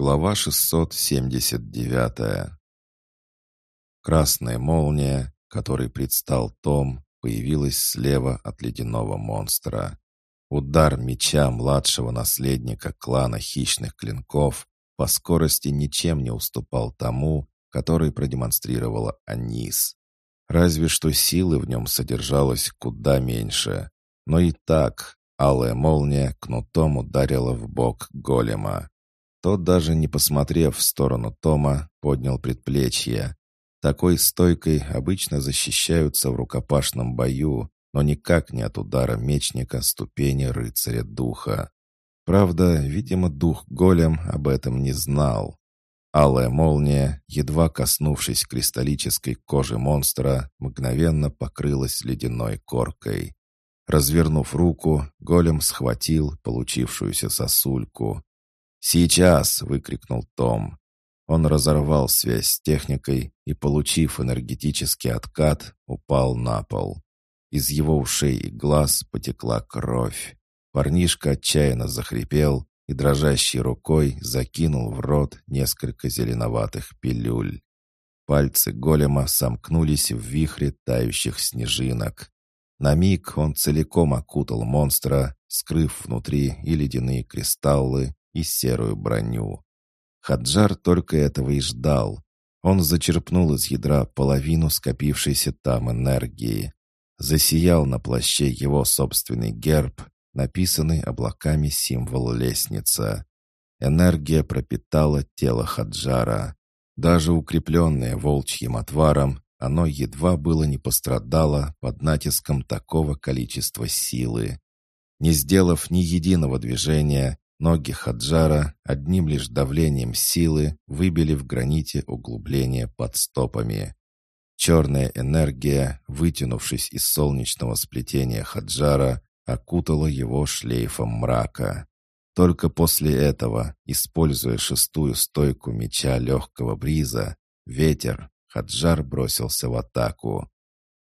Глава 679 Красная молния, которой предстал Том, появилась слева от ледяного монстра. Удар меча младшего наследника клана хищных клинков по скорости ничем не уступал тому, который продемонстрировала Анис. Разве что силы в нем содержалось куда меньше. Но и так алая молния кнутом ударила в бок голема. Тот, даже не посмотрев в сторону Тома, поднял предплечье. Такой стойкой обычно защищаются в рукопашном бою, но никак не от удара мечника ступени рыцаря духа. Правда, видимо, дух голем об этом не знал. Алая молния, едва коснувшись кристаллической кожи монстра, мгновенно покрылась ледяной коркой. Развернув руку, голем схватил получившуюся сосульку. «Сейчас!» — выкрикнул Том. Он разорвал связь с техникой и, получив энергетический откат, упал на пол. Из его ушей и глаз потекла кровь. Парнишка отчаянно захрипел и дрожащей рукой закинул в рот несколько зеленоватых пилюль. Пальцы голема сомкнулись в вихре тающих снежинок. На миг он целиком окутал монстра, скрыв внутри и ледяные кристаллы, и серую броню. Хаджар только этого и ждал. Он зачерпнул из ядра половину скопившейся там энергии. Засиял на плаще его собственный герб, написанный облаками символ лестница. Энергия пропитала тело Хаджара. Даже укрепленное волчьим отваром, оно едва было не пострадало под натиском такого количества силы. Не сделав ни единого движения, Ноги Хаджара одним лишь давлением силы выбили в граните углубление под стопами. Черная энергия, вытянувшись из солнечного сплетения Хаджара, окутала его шлейфом мрака. Только после этого, используя шестую стойку меча легкого бриза, ветер, Хаджар бросился в атаку.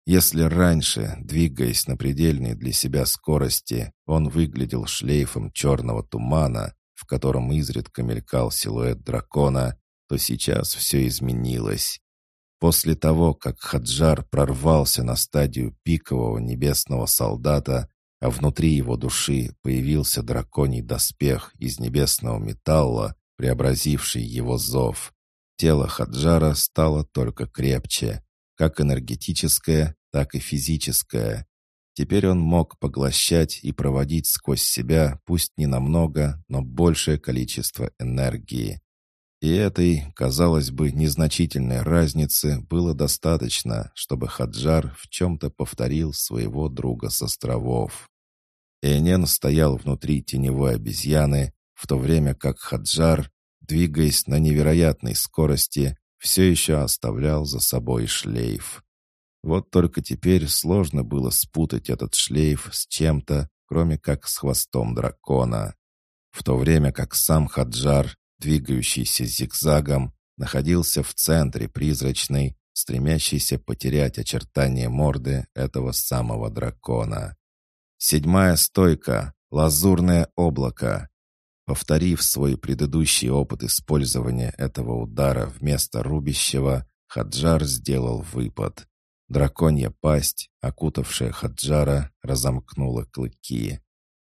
Если раньше, двигаясь на предельной для себя скорости, он выглядел шлейфом черного тумана, в котором изредка мелькал силуэт дракона, то сейчас все изменилось. После того, как Хаджар прорвался на стадию пикового небесного солдата, а внутри его души появился драконий доспех из небесного металла, преобразивший его зов, тело Хаджара стало только крепче, как энергетическое, так и физическое. Теперь он мог поглощать и проводить сквозь себя, пусть не намного, но большее количество энергии. И этой, казалось бы, незначительной разницы было достаточно, чтобы Хаджар в чем-то повторил своего друга с островов. Энен стоял внутри теневой обезьяны, в то время как Хаджар, двигаясь на невероятной скорости, все еще оставлял за собой шлейф. Вот только теперь сложно было спутать этот шлейф с чем-то, кроме как с хвостом дракона. В то время как сам Хаджар, двигающийся зигзагом, находился в центре призрачной, стремящейся потерять очертания морды этого самого дракона. Седьмая стойка, лазурное облако. Повторив свой предыдущий опыт использования этого удара вместо рубящего, Хаджар сделал выпад. Драконья пасть, окутавшая Хаджара, разомкнула клыки.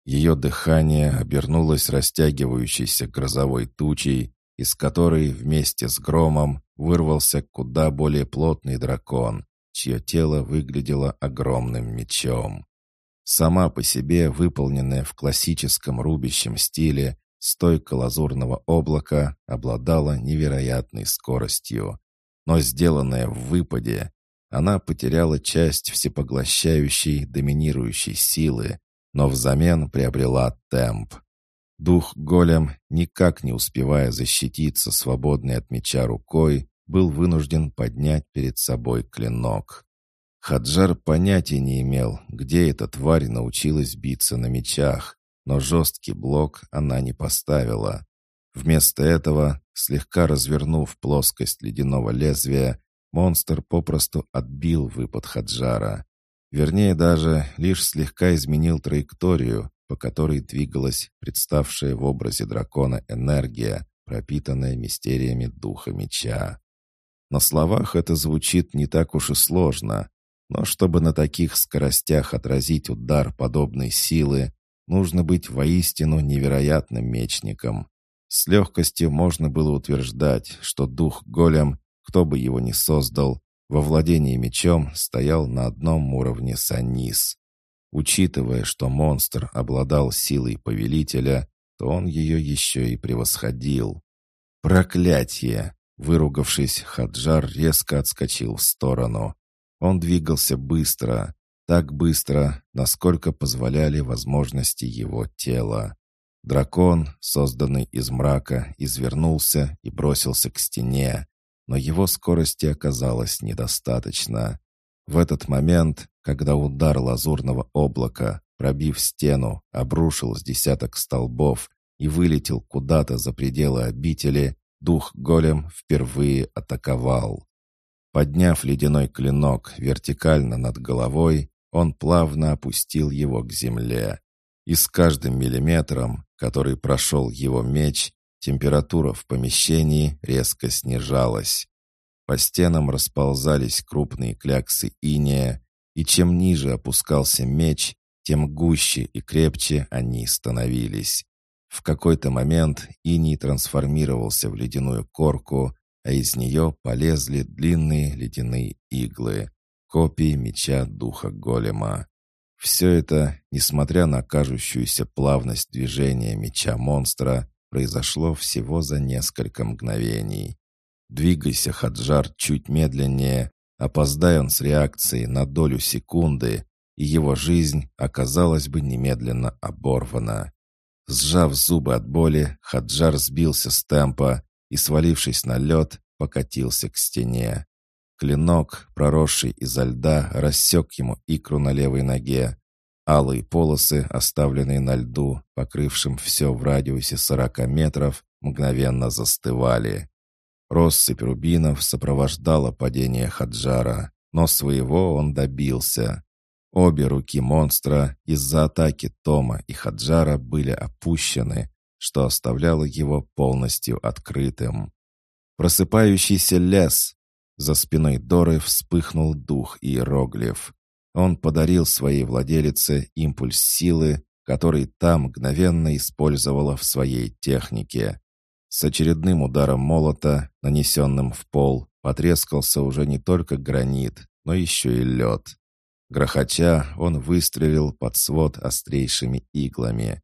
Ее дыхание обернулось растягивающейся грозовой тучей, из которой вместе с громом вырвался куда более плотный дракон, чье тело выглядело огромным мечом. Сама по себе выполненная в классическом рубящем стиле, стойка лазурного облака обладала невероятной скоростью. Но сделанная в выпаде, она потеряла часть всепоглощающей, доминирующей силы, но взамен приобрела темп. Дух голем, никак не успевая защититься свободной от меча рукой, был вынужден поднять перед собой клинок. Хаджар понятия не имел, где эта тварь научилась биться на мечах, но жесткий блок она не поставила. Вместо этого, слегка развернув плоскость ледяного лезвия, Монстр попросту отбил выпад Хаджара. Вернее, даже лишь слегка изменил траекторию, по которой двигалась представшая в образе дракона энергия, пропитанная мистериями духа меча. На словах это звучит не так уж и сложно, но чтобы на таких скоростях отразить удар подобной силы, нужно быть воистину невероятным мечником. С легкостью можно было утверждать, что дух голем, кто бы его ни создал, во владении мечом стоял на одном уровне с Анис. Учитывая, что монстр обладал силой повелителя, то он ее еще и превосходил. «Проклятие!» Выругавшись, Хаджар резко отскочил в сторону. Он двигался быстро, так быстро, насколько позволяли возможности его тела. Дракон, созданный из мрака, извернулся и бросился к стене, но его скорости оказалось недостаточно. В этот момент, когда удар лазурного облака, пробив стену, обрушил с десяток столбов и вылетел куда-то за пределы обители, дух голем впервые атаковал. Подняв ледяной клинок вертикально над головой, он плавно опустил его к земле. И с каждым миллиметром, который прошел его меч, температура в помещении резко снижалась. По стенам расползались крупные кляксы иния, и чем ниже опускался меч, тем гуще и крепче они становились. В какой-то момент иней трансформировался в ледяную корку, а из нее полезли длинные ледяные иглы, копии меча духа голема. Все это, несмотря на кажущуюся плавность движения меча монстра, произошло всего за несколько мгновений. Двигайся, Хаджар, чуть медленнее, опоздай он с реакцией на долю секунды, и его жизнь оказалась бы немедленно оборвана. Сжав зубы от боли, Хаджар сбился с темпа и, свалившись на лед, покатился к стене. Клинок, проросший изо льда, рассек ему икру на левой ноге. Алые полосы, оставленные на льду, покрывшим все в радиусе сорока метров, мгновенно застывали. Россыпь рубинов сопровождала падение Хаджара, но своего он добился. Обе руки монстра из-за атаки Тома и Хаджара были опущены, что оставляло его полностью открытым. Просыпающийся лес. За спиной Доры вспыхнул дух иероглиф. Он подарил своей владелице импульс силы, который та мгновенно использовала в своей технике. С очередным ударом молота, нанесенным в пол, потрескался уже не только гранит, но еще и лед. Грохоча, он выстрелил под свод острейшими иглами.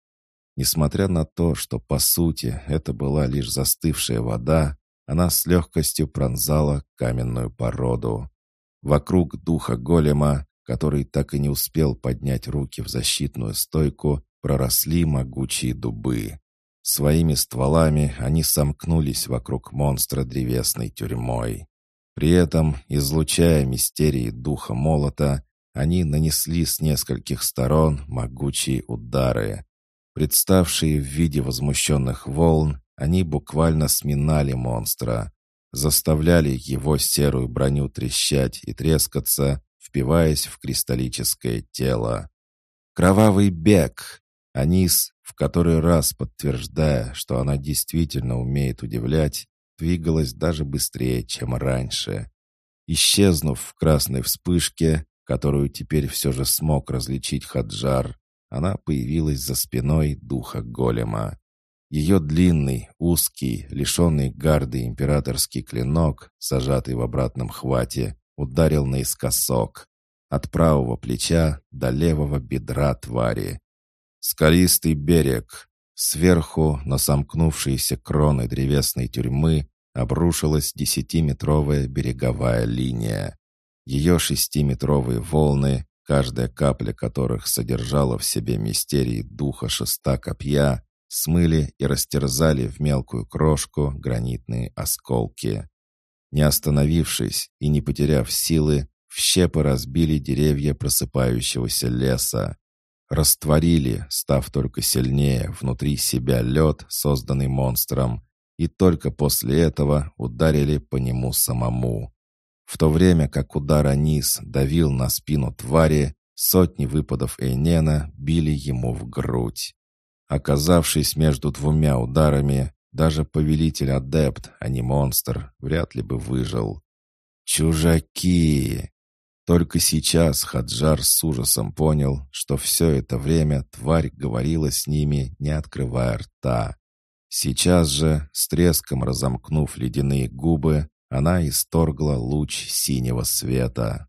Несмотря на то, что, по сути, это была лишь застывшая вода, она с легкостью пронзала каменную породу. Вокруг духа голема, который так и не успел поднять руки в защитную стойку, проросли могучие дубы. Своими стволами они сомкнулись вокруг монстра древесной тюрьмой. При этом, излучая мистерии духа молота, они нанесли с нескольких сторон могучие удары. Представшие в виде возмущенных волн, они буквально сминали монстра, заставляли его серую броню трещать и трескаться, впиваясь в кристаллическое тело. Кровавый бег! Анис, в который раз подтверждая, что она действительно умеет удивлять, двигалась даже быстрее, чем раньше. Исчезнув в красной вспышке, которую теперь все же смог различить Хаджар, она появилась за спиной духа голема. Ее длинный, узкий, лишенный гарды императорский клинок, зажатый в обратном хвате, ударил наискосок. От правого плеча до левого бедра твари. Скалистый берег. Сверху, на сомкнувшиеся кроны древесной тюрьмы, обрушилась десятиметровая береговая линия. Ее шестиметровые волны, каждая капля которых содержала в себе мистерии духа шеста копья, смыли и растерзали в мелкую крошку гранитные осколки. Не остановившись и не потеряв силы, в щепы разбили деревья просыпающегося леса. Растворили, став только сильнее, внутри себя лед, созданный монстром, и только после этого ударили по нему самому. В то время как удар Анис давил на спину твари, сотни выпадов Эйнена били ему в грудь. Оказавшись между двумя ударами, Даже повелитель-адепт, а не монстр, вряд ли бы выжил. «Чужаки!» Только сейчас Хаджар с ужасом понял, что все это время тварь говорила с ними, не открывая рта. Сейчас же, с треском разомкнув ледяные губы, она исторгла луч синего света.